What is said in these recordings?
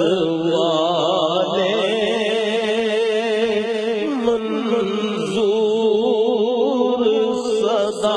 والے منظور صدا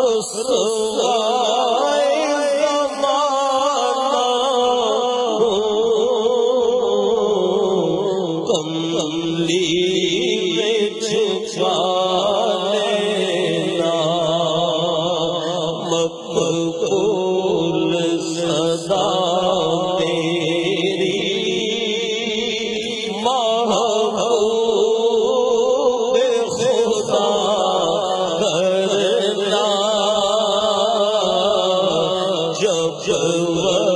رسوائے زمانہ کملی میں چھپا سو